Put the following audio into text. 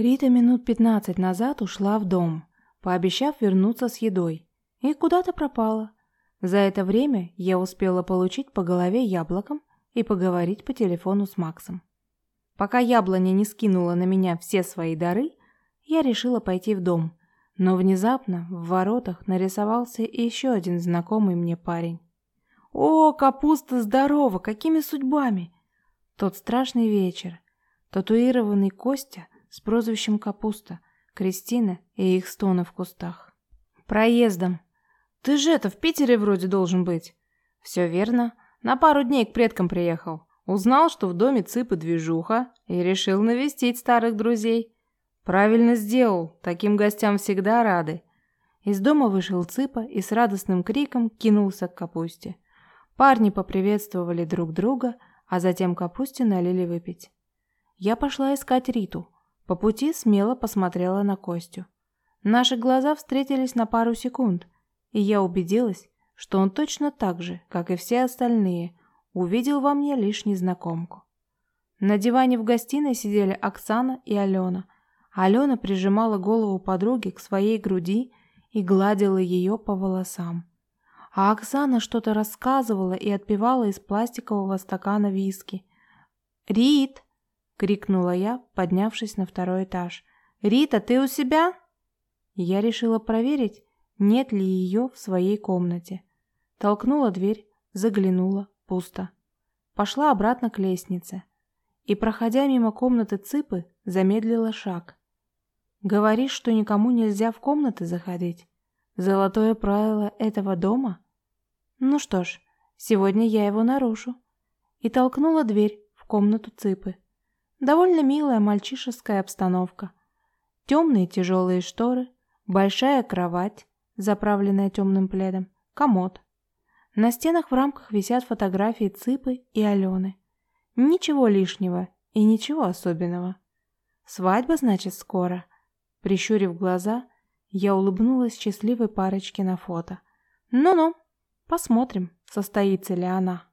Рита минут пятнадцать назад ушла в дом, пообещав вернуться с едой, и куда-то пропала. За это время я успела получить по голове яблоком и поговорить по телефону с Максом. Пока яблоня не скинула на меня все свои дары, я решила пойти в дом, но внезапно в воротах нарисовался еще один знакомый мне парень. «О, капуста здорова! Какими судьбами?» Тот страшный вечер. Татуированный Костя с прозвищем Капуста, Кристина и их стоны в кустах. «Проездом. Ты же это, в Питере вроде должен быть». «Все верно. На пару дней к предкам приехал. Узнал, что в доме цыпы движуха, и решил навестить старых друзей. Правильно сделал, таким гостям всегда рады». Из дома вышел цыпа и с радостным криком кинулся к капусте. Парни поприветствовали друг друга, а затем капусте налили выпить. Я пошла искать Риту. По пути смело посмотрела на Костю. Наши глаза встретились на пару секунд, и я убедилась, что он точно так же, как и все остальные, увидел во мне лишь незнакомку. На диване в гостиной сидели Оксана и Алена. Алена прижимала голову подруги к своей груди и гладила ее по волосам а Оксана что-то рассказывала и отпивала из пластикового стакана виски. «Рит!» — крикнула я, поднявшись на второй этаж. «Рита, ты у себя?» Я решила проверить, нет ли ее в своей комнате. Толкнула дверь, заглянула, пусто. Пошла обратно к лестнице и, проходя мимо комнаты Цыпы, замедлила шаг. «Говоришь, что никому нельзя в комнаты заходить?» Золотое правило этого дома? Ну что ж, сегодня я его нарушу. И толкнула дверь в комнату Цыпы. Довольно милая мальчишеская обстановка. Темные тяжелые шторы, большая кровать, заправленная темным пледом, комод. На стенах в рамках висят фотографии Цыпы и Алены. Ничего лишнего и ничего особенного. Свадьба, значит, скоро. Прищурив глаза, я улыбнулась счастливой парочке на фото. Ну-ну, посмотрим, состоится ли она.